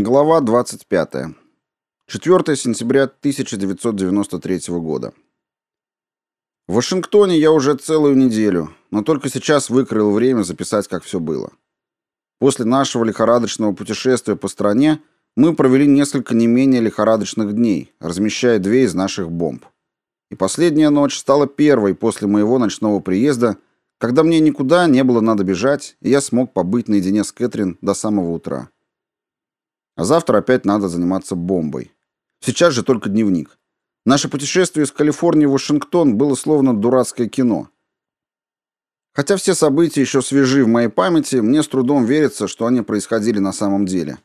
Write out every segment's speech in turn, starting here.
Глава 25. 4 сентября 1993 года. В Вашингтоне я уже целую неделю, но только сейчас выкроил время записать, как все было. После нашего лихорадочного путешествия по стране мы провели несколько не менее лихорадочных дней, размещая две из наших бомб. И последняя ночь стала первой после моего ночного приезда, когда мне никуда не было надо бежать, и я смог побыть наедине с Кэтрин до самого утра. А завтра опять надо заниматься бомбой. Сейчас же только дневник. Наше путешествие из Калифорнии в Вашингтон было словно дурацкое кино. Хотя все события еще свежи в моей памяти, мне с трудом верится, что они происходили на самом деле.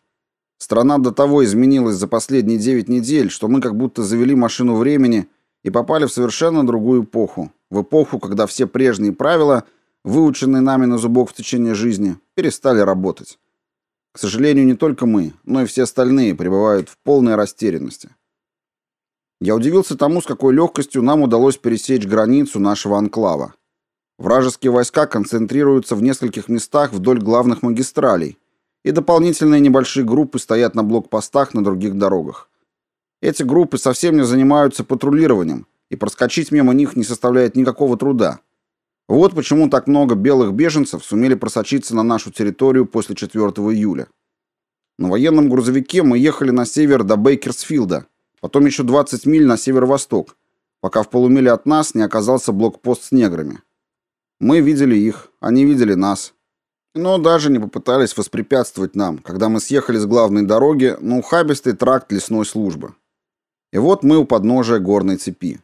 Страна до того изменилась за последние 9 недель, что мы как будто завели машину времени и попали в совершенно другую эпоху. В эпоху, когда все прежние правила, выученные нами на зубок в течение жизни, перестали работать. К сожалению, не только мы, но и все остальные пребывают в полной растерянности. Я удивился тому, с какой легкостью нам удалось пересечь границу нашего анклава. Вражеские войска концентрируются в нескольких местах вдоль главных магистралей, и дополнительные небольшие группы стоят на блокпостах на других дорогах. Эти группы совсем не занимаются патрулированием, и проскочить мимо них не составляет никакого труда. Вот почему так много белых беженцев сумели просочиться на нашу территорию после 4 июля. На военном грузовике мы ехали на север до Бейкерсфилда, потом еще 20 миль на северо-восток, пока в полумиле от нас не оказался блокпост с неграми. Мы видели их, они видели нас. Но даже не попытались воспрепятствовать нам, когда мы съехали с главной дороги на ухабистый тракт лесной службы. И вот мы у подножия горной цепи.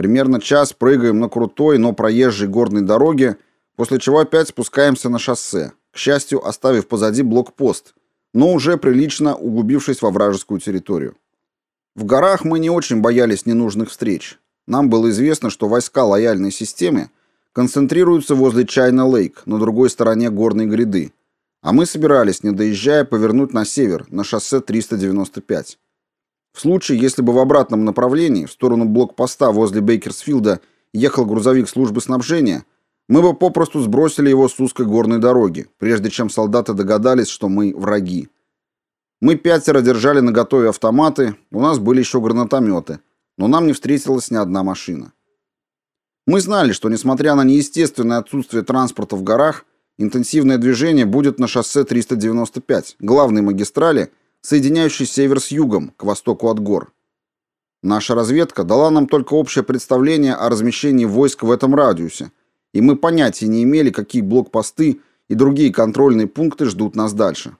Примерно час прыгаем на крутой, но проезжей горной дороге, после чего опять спускаемся на шоссе, к счастью, оставив позади блокпост, но уже прилично углубившись во вражескую территорию. В горах мы не очень боялись ненужных встреч. Нам было известно, что войска лояльной системе концентрируются возле Чайна-Лейк, на другой стороне горной гряды, а мы собирались, не доезжая, повернуть на север, на шоссе 395. В случае, если бы в обратном направлении, в сторону блокпоста возле Бейкерсфилда, ехал грузовик службы снабжения, мы бы попросту сбросили его с узкой горной дороги, прежде чем солдаты догадались, что мы враги. Мы пятеро держали наготове автоматы, у нас были еще гранатометы, но нам не встретилась ни одна машина. Мы знали, что несмотря на неестественное отсутствие транспорта в горах, интенсивное движение будет на шоссе 395, главной магистрали, соединяющий север с югом, к востоку от гор. Наша разведка дала нам только общее представление о размещении войск в этом радиусе, и мы понятия не имели, какие блокпосты и другие контрольные пункты ждут нас дальше.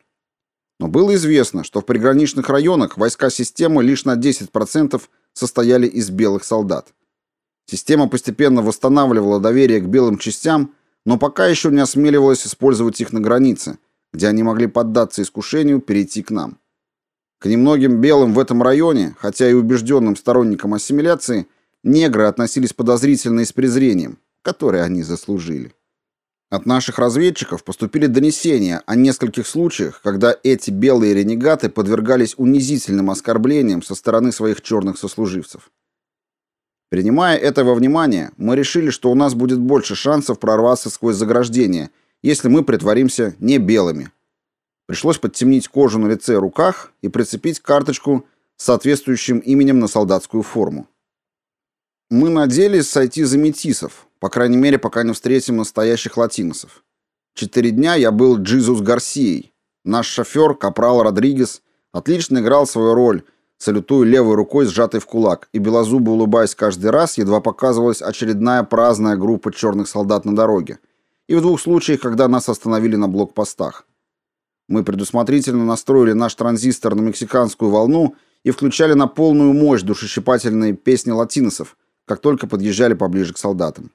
Но было известно, что в приграничных районах войска системы лишь на 10% состояли из белых солдат. Система постепенно восстанавливала доверие к белым частям, но пока еще не осмеливалась использовать их на границе, где они могли поддаться искушению перейти к нам. К немногим белым в этом районе, хотя и убежденным сторонникам ассимиляции, негры относились подозрительно и с презрением, которое они заслужили. От наших разведчиков поступили донесения о нескольких случаях, когда эти белые ренегаты подвергались унизительным оскорблениям со стороны своих черных сослуживцев. Принимая это во внимание, мы решили, что у нас будет больше шансов прорваться сквозь заграждение, если мы притворимся не белыми, Пришлось подтемнить кожу на лице и руках и прицепить карточку с соответствующим именем на солдатскую форму. Мы надеялись сойти за метисов, по крайней мере, пока не встретим настоящих латиносов. Четыре дня я был Джизус Гарсией. Наш шофер, капрал Родригес, отлично играл свою роль, салютуя левой рукой, сжатой в кулак, и белозубо улыбаясь каждый раз, едва показывалась очередная праздная группа черных солдат на дороге. И в двух случаях, когда нас остановили на блокпостах. Мы предусмотрительно настроили наш транзистор на мексиканскую волну и включали на полную мощь душещипательные песни латиносов, как только подъезжали поближе к солдатам.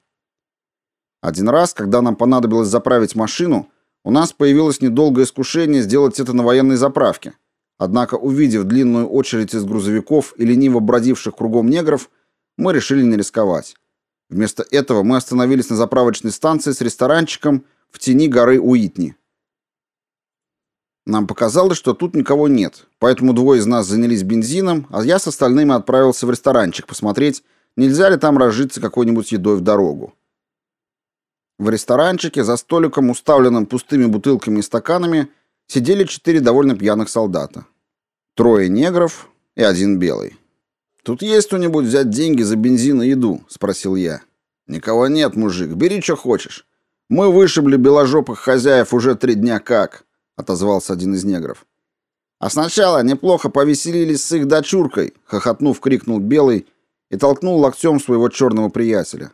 Один раз, когда нам понадобилось заправить машину, у нас появилось недолгое искушение сделать это на военной заправке. Однако, увидев длинную очередь из грузовиков и лениво бродивших кругом негров, мы решили не рисковать. Вместо этого мы остановились на заправочной станции с ресторанчиком в тени горы Уитни. Нам показалось, что тут никого нет, поэтому двое из нас занялись бензином, а я с остальными отправился в ресторанчик посмотреть, нельзя ли там разжиться какой-нибудь едой в дорогу. В ресторанчике за столиком, уставленным пустыми бутылками и стаканами, сидели четыре довольно пьяных солдата. Трое негров и один белый. «Тут есть кто-нибудь взять деньги за бензин и еду?» — спросил я. «Никого нет, мужик, бери, что хочешь. Мы вышибли беложопых хозяев уже три дня как», — отозвался один из негров. «А сначала неплохо повеселились с их дочуркой», — хохотнув, крикнул белый и толкнул локтем своего черного приятеля.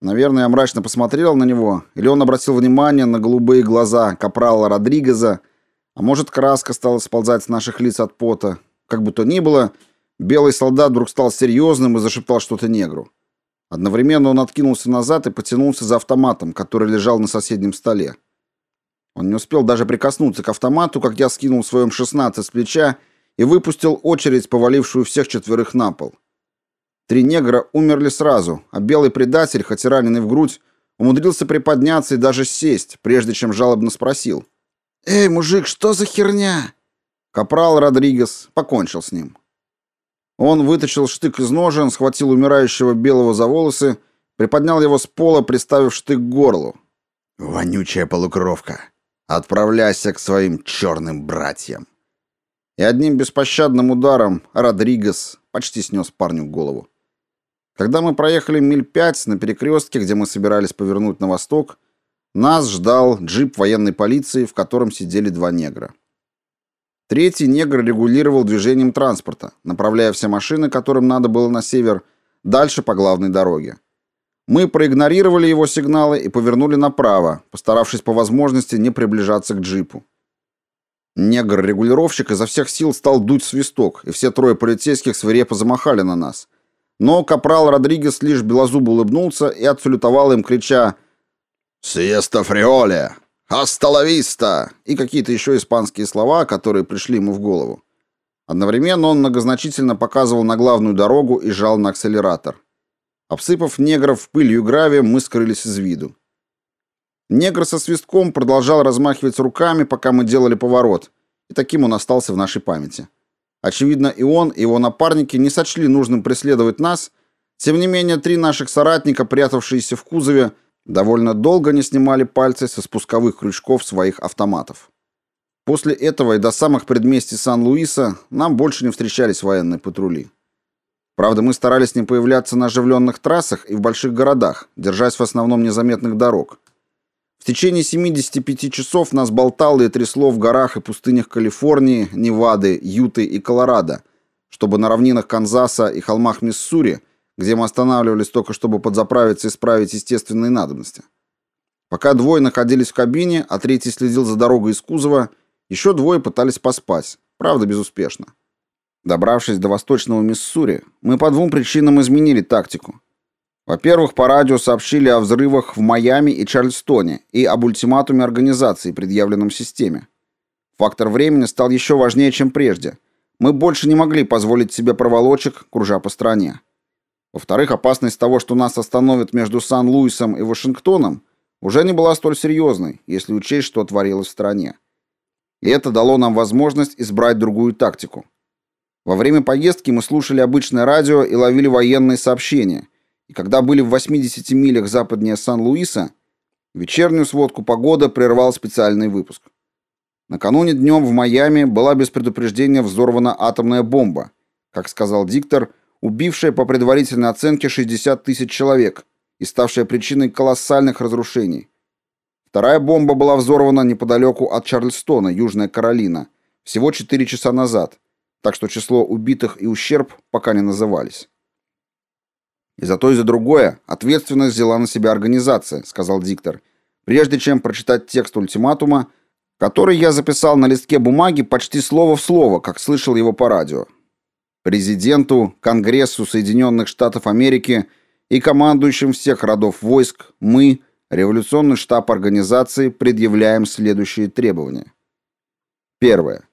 Наверное, я мрачно посмотрел на него, или он обратил внимание на голубые глаза капрала Родригеза, а может, краска стала сползать с наших лиц от пота. Как бы то ни было, белый солдат вдруг стал серьезным и зашептал что-то негру. Одновременно он откинулся назад и потянулся за автоматом, который лежал на соседнем столе. Он не успел даже прикоснуться к автомату, как я скинул в своем 16 с плеча и выпустил очередь, повалившую всех четверых на пол. Три негра умерли сразу, а белый предатель, хоть и раненый в грудь, умудрился приподняться и даже сесть, прежде чем жалобно спросил. «Эй, мужик, что за херня?» Капрал Родригес покончил с ним. Он вытащил штык из ножен, схватил умирающего белого за волосы, приподнял его с пола, приставив штык к горлу. «Вонючая полукровка! Отправляйся к своим черным братьям!» И одним беспощадным ударом Родригес почти снес парню голову. Когда мы проехали миль пять на перекрестке, где мы собирались повернуть на восток, нас ждал джип военной полиции, в котором сидели два негра. Третий негр регулировал движением транспорта, направляя все машины, которым надо было на север, дальше по главной дороге. Мы проигнорировали его сигналы и повернули направо, постаравшись по возможности не приближаться к джипу. Негр-регулировщик изо всех сил стал дуть свисток, и все трое полицейских свирепо замахали на нас. Но капрал Родригес лишь белозуб улыбнулся и отсалютовал им, крича «Сиеста фриоле! Асталависта!» и какие-то еще испанские слова, которые пришли ему в голову. Одновременно он многозначительно показывал на главную дорогу и жал на акселератор. Обсыпав негров пылью и гравием, мы скрылись из виду. Негр со свистком продолжал размахивать руками, пока мы делали поворот, и таким он остался в нашей памяти. Очевидно, и он, и его напарники не сочли нужным преследовать нас. Тем не менее, три наших соратника, прятавшиеся в кузове, довольно долго не снимали пальцы со спусковых крючков своих автоматов. После этого и до самых предместий Сан-Луиса нам больше не встречались военные патрули. Правда, мы старались не появляться на оживленных трассах и в больших городах, держась в основном незаметных дорог. В течение 75 часов нас болтало и трясло в горах и пустынях Калифорнии, Невады, Юты и Колорадо, чтобы на равнинах Канзаса и холмах Миссури, где мы останавливались только чтобы подзаправиться и исправить естественные надобности. Пока двое находились в кабине, а третий следил за дорогой из кузова, еще двое пытались поспать, правда безуспешно. Добравшись до восточного Миссури, мы по двум причинам изменили тактику. Во-первых, по радио сообщили о взрывах в Майами и Чарльстоне и об ультиматуме организации, предъявленном системе. Фактор времени стал еще важнее, чем прежде. Мы больше не могли позволить себе проволочек, кружа по стране. Во-вторых, опасность того, что нас остановят между Сан-Луисом и Вашингтоном, уже не была столь серьезной, если учесть, что творилось в стране. И это дало нам возможность избрать другую тактику. Во время поездки мы слушали обычное радио и ловили военные сообщения – и когда были в 80 милях западнее Сан-Луиса, вечернюю сводку погоды прервал специальный выпуск. Накануне днем в Майами была без предупреждения взорвана атомная бомба, как сказал диктор, убившая по предварительной оценке 60 тысяч человек и ставшая причиной колоссальных разрушений. Вторая бомба была взорвана неподалеку от Чарльстона, Южная Каролина, всего 4 часа назад, так что число убитых и ущерб пока не назывались. И за то и за другое ответственность взяла на себя организация, сказал диктор. Прежде чем прочитать текст ультиматума, который я записал на листке бумаги почти слово в слово, как слышал его по радио. Президенту, Конгрессу Соединенных Штатов Америки и командующим всех родов войск мы, революционный штаб организации, предъявляем следующие требования. Первое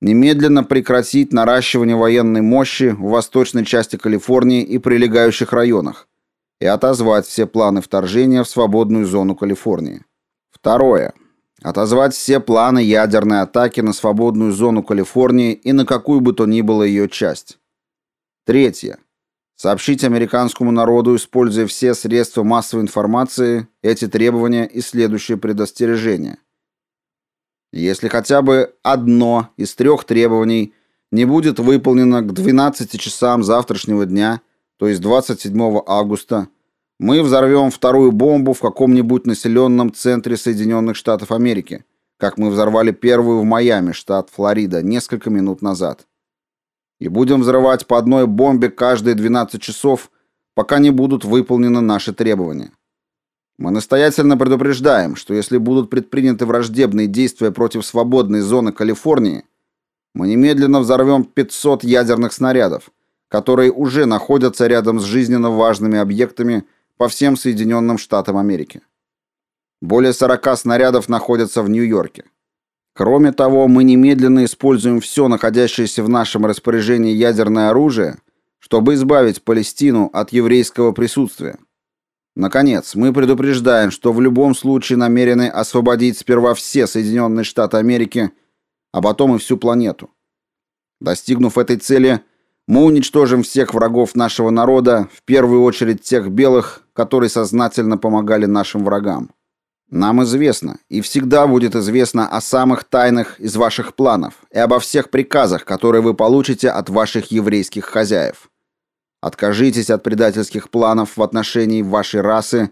немедленно прекратить наращивание военной мощи в восточной части Калифорнии и прилегающих районах и отозвать все планы вторжения в свободную зону Калифорнии. Второе. Отозвать все планы ядерной атаки на свободную зону Калифорнии и на какую бы то ни было ее часть. Третье. Сообщить американскому народу, используя все средства массовой информации, эти требования и следующее предостережение – Если хотя бы одно из трех требований не будет выполнено к 12 часам завтрашнего дня, то есть 27 августа, мы взорвем вторую бомбу в каком-нибудь населенном центре Соединенных Штатов Америки, как мы взорвали первую в Майами, штат Флорида, несколько минут назад. И будем взрывать по одной бомбе каждые 12 часов, пока не будут выполнены наши требования. Мы настоятельно предупреждаем, что если будут предприняты враждебные действия против свободной зоны Калифорнии, мы немедленно взорвем 500 ядерных снарядов, которые уже находятся рядом с жизненно важными объектами по всем Соединенным Штатам Америки. Более 40 снарядов находятся в Нью-Йорке. Кроме того, мы немедленно используем все находящееся в нашем распоряжении ядерное оружие, чтобы избавить Палестину от еврейского присутствия. Наконец, мы предупреждаем, что в любом случае намерены освободить сперва все Соединенные Штаты Америки, а потом и всю планету. Достигнув этой цели, мы уничтожим всех врагов нашего народа, в первую очередь тех белых, которые сознательно помогали нашим врагам. Нам известно, и всегда будет известно о самых тайных из ваших планов и обо всех приказах, которые вы получите от ваших еврейских хозяев. Откажитесь от предательских планов в отношении вашей расы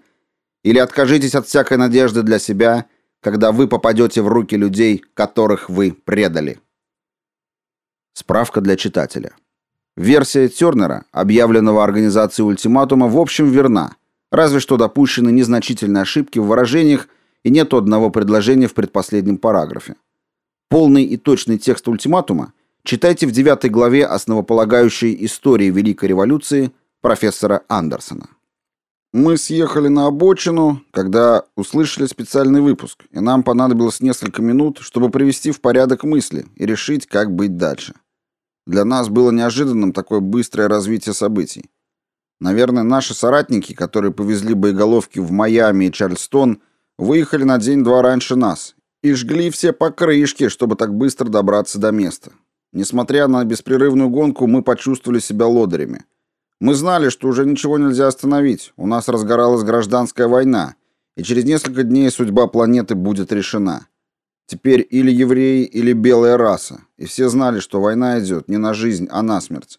или откажитесь от всякой надежды для себя, когда вы попадете в руки людей, которых вы предали. Справка для читателя. Версия Тернера, объявленного организацией ультиматума, в общем верна, разве что допущены незначительные ошибки в выражениях и нет одного предложения в предпоследнем параграфе. Полный и точный текст ультиматума читайте в девятой главе основополагающей истории Великой революции профессора Андерсона. Мы съехали на обочину, когда услышали специальный выпуск, и нам понадобилось несколько минут, чтобы привести в порядок мысли и решить, как быть дальше. Для нас было неожиданным такое быстрое развитие событий. Наверное, наши соратники, которые повезли боеголовки в Майами и Чарльстон, выехали на день-два раньше нас и жгли все покрышки, чтобы так быстро добраться до места. Несмотря на беспрерывную гонку, мы почувствовали себя лодырями. Мы знали, что уже ничего нельзя остановить. У нас разгоралась гражданская война, и через несколько дней судьба планеты будет решена. Теперь или евреи, или белая раса. И все знали, что война идет не на жизнь, а на смерть.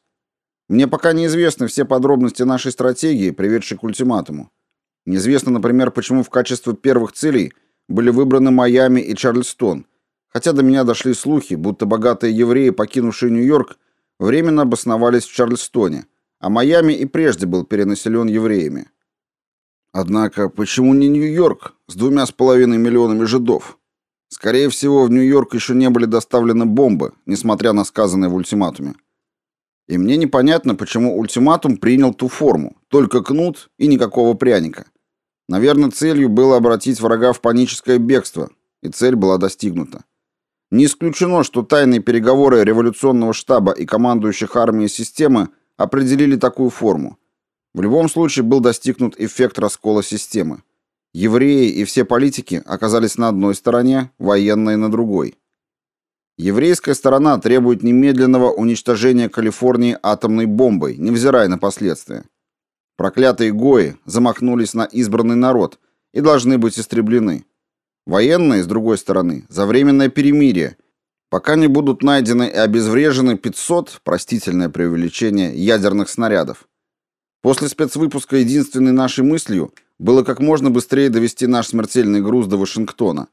Мне пока неизвестны все подробности нашей стратегии, приведшей к ультиматуму. Неизвестно, например, почему в качестве первых целей были выбраны Майами и Чарльстон, хотя до меня дошли слухи, будто богатые евреи, покинувшие Нью-Йорк, временно обосновались в Чарльстоне, а Майами и прежде был перенаселен евреями. Однако, почему не Нью-Йорк с двумя с половиной миллионами жидов? Скорее всего, в Нью-Йорк еще не были доставлены бомбы, несмотря на сказанное в ультиматуме. И мне непонятно, почему ультиматум принял ту форму, только кнут и никакого пряника. Наверное, целью было обратить врага в паническое бегство, и цель была достигнута. Не исключено, что тайные переговоры революционного штаба и командующих армией системы определили такую форму. В любом случае был достигнут эффект раскола системы. Евреи и все политики оказались на одной стороне, военные на другой. Еврейская сторона требует немедленного уничтожения Калифорнии атомной бомбой, невзирая на последствия. Проклятые гои замахнулись на избранный народ и должны быть истреблены. Военные, с другой стороны, за временное перемирие, пока не будут найдены и обезврежены 500, простительное преувеличение, ядерных снарядов. После спецвыпуска единственной нашей мыслью – было как можно быстрее довести наш смертельный груз до Вашингтона.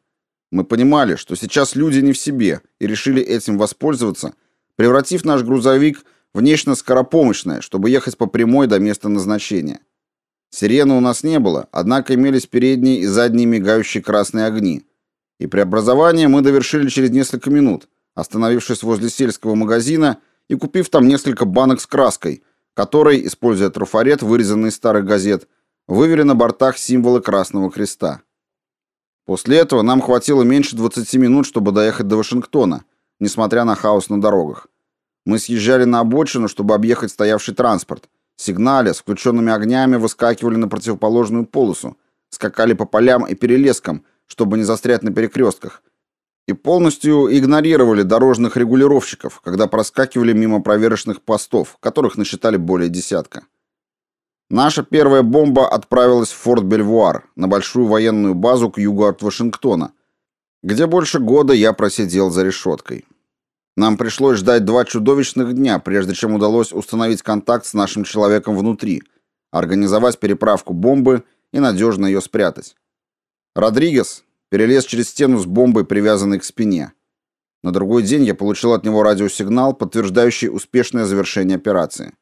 Мы понимали, что сейчас люди не в себе, и решили этим воспользоваться, превратив наш грузовик в нечто скоропомощное, чтобы ехать по прямой до места назначения. Сирены у нас не было, однако имелись передние и задние мигающие красные огни. И преобразование мы довершили через несколько минут, остановившись возле сельского магазина и купив там несколько банок с краской, которой, используя трафарет, вырезанный из старых газет, вывели на бортах символы Красного Креста. После этого нам хватило меньше 20 минут, чтобы доехать до Вашингтона, несмотря на хаос на дорогах. Мы съезжали на обочину, чтобы объехать стоявший транспорт. Сигнали с включенными огнями выскакивали на противоположную полосу, скакали по полям и перелескам, чтобы не застрять на перекрестках, и полностью игнорировали дорожных регулировщиков, когда проскакивали мимо проверочных постов, которых насчитали более десятка. Наша первая бомба отправилась в Форт Бельвуар, на большую военную базу к югу от Вашингтона, где больше года я просидел за решеткой. Нам пришлось ждать два чудовищных дня, прежде чем удалось установить контакт с нашим человеком внутри, организовать переправку бомбы и надежно ее спрятать. Родригес перелез через стену с бомбой, привязанной к спине. На другой день я получил от него радиосигнал, подтверждающий успешное завершение операции.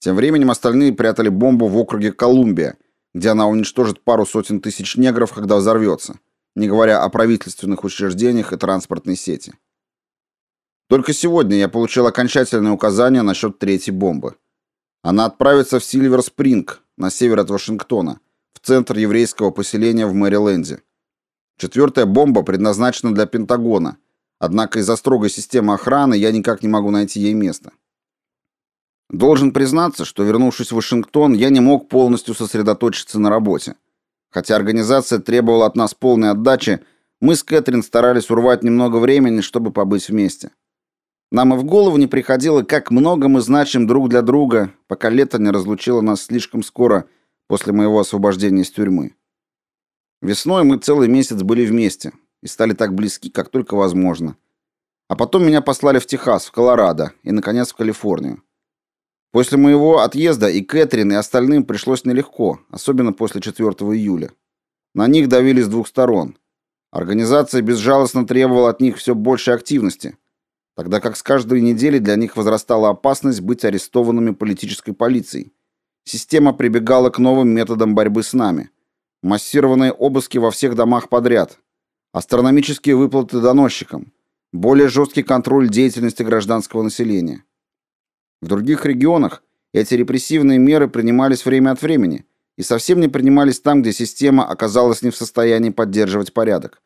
Тем временем остальные прятали бомбу в округе Колумбия, где она уничтожит пару сотен тысяч негров, когда взорвется, не говоря о правительственных учреждениях и транспортной сети. Только сегодня я получил окончательное указание насчет третьей бомбы. Она отправится в Сильвер-Спринг, на север от Вашингтона, в центр еврейского поселения в Мэриленде. Четвертая бомба предназначена для Пентагона, однако из-за строгой системы охраны я никак не могу найти ей место. Должен признаться, что вернувшись в Вашингтон, я не мог полностью сосредоточиться на работе. Хотя организация требовала от нас полной отдачи, мы с Кэтрин старались урвать немного времени, чтобы побыть вместе. Нам и в голову не приходило, как много мы значим друг для друга, пока лето не разлучило нас слишком скоро после моего освобождения из тюрьмы. Весной мы целый месяц были вместе и стали так близки, как только возможно. А потом меня послали в Техас, в Колорадо и, наконец, в Калифорнию. После моего отъезда и Кэтрин, и остальным пришлось нелегко, особенно после 4 июля. На них давили с двух сторон. Организация безжалостно требовала от них все большей активности, тогда как с каждой недели для них возрастала опасность быть арестованными политической полицией. Система прибегала к новым методам борьбы с нами. Массированные обыски во всех домах подряд, астрономические выплаты доносчикам, более жесткий контроль деятельности гражданского населения. В других регионах эти репрессивные меры принимались время от времени и совсем не принимались там, где система оказалась не в состоянии поддерживать порядок,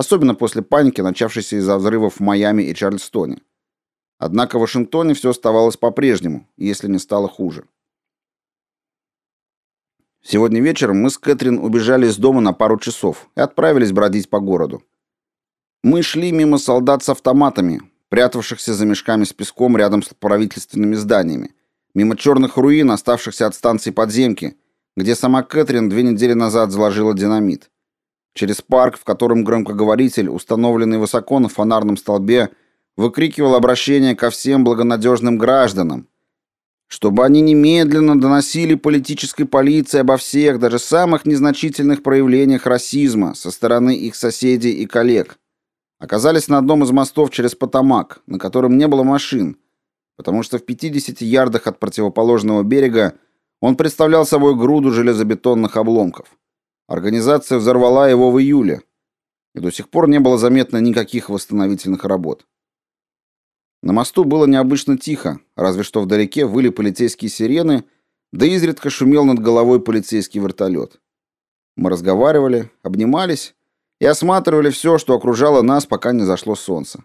особенно после паники, начавшейся из-за взрывов в Майами и Чарльстоне. Однако в Вашингтоне все оставалось по-прежнему, если не стало хуже. Сегодня вечером мы с Кэтрин убежали из дома на пару часов и отправились бродить по городу. Мы шли мимо солдат с автоматами, прятавшихся за мешками с песком рядом с правительственными зданиями, мимо черных руин, оставшихся от станции подземки, где сама Кэтрин две недели назад заложила динамит. Через парк, в котором громкоговоритель, установленный высоко на фонарном столбе, выкрикивал обращение ко всем благонадежным гражданам, чтобы они немедленно доносили политической полиции обо всех, даже самых незначительных проявлениях расизма со стороны их соседей и коллег, оказались на одном из мостов через Потамак, на котором не было машин, потому что в 50 ярдах от противоположного берега он представлял собой груду железобетонных обломков. Организация взорвала его в июле, и до сих пор не было заметно никаких восстановительных работ. На мосту было необычно тихо, разве что вдалеке выли полицейские сирены, да изредка шумел над головой полицейский вертолет. Мы разговаривали, обнимались и осматривали все, что окружало нас, пока не зашло солнце.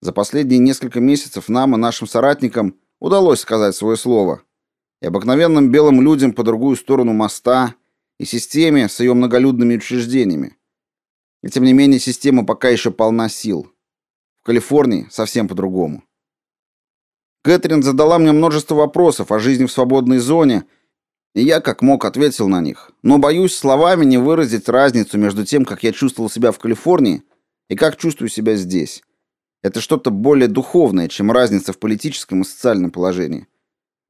За последние несколько месяцев нам и нашим соратникам удалось сказать свое слово. И обыкновенным белым людям по другую сторону моста, и системе с ее многолюдными учреждениями. И тем не менее система пока еще полна сил. В Калифорнии совсем по-другому. Кэтрин задала мне множество вопросов о жизни в свободной зоне и я как мог ответил на них. Но боюсь словами не выразить разницу между тем, как я чувствовал себя в Калифорнии и как чувствую себя здесь. Это что-то более духовное, чем разница в политическом и социальном положении.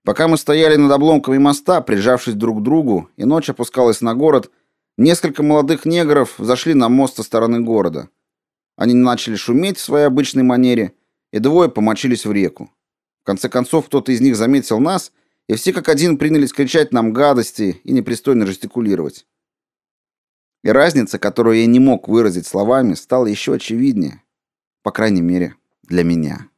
Пока мы стояли над обломками моста, прижавшись друг к другу, и ночь опускалась на город, несколько молодых негров зашли на мост со стороны города. Они начали шуметь в своей обычной манере, и двое помочились в реку. В конце концов, кто-то из них заметил нас и все как один принялись кричать нам гадости и непристойно жестикулировать. И разница, которую я не мог выразить словами, стала еще очевиднее, по крайней мере, для меня.